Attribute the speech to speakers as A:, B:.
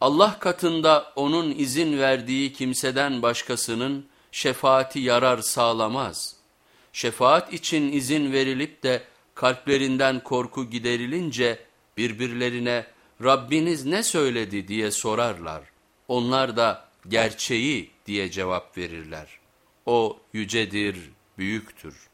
A: Allah katında onun izin verdiği kimseden başkasının şefaati yarar sağlamaz. Şefaat için izin verilip de kalplerinden korku giderilince birbirlerine Rabbiniz ne söyledi diye sorarlar. Onlar da gerçeği diye cevap verirler. O yücedir, büyüktür.''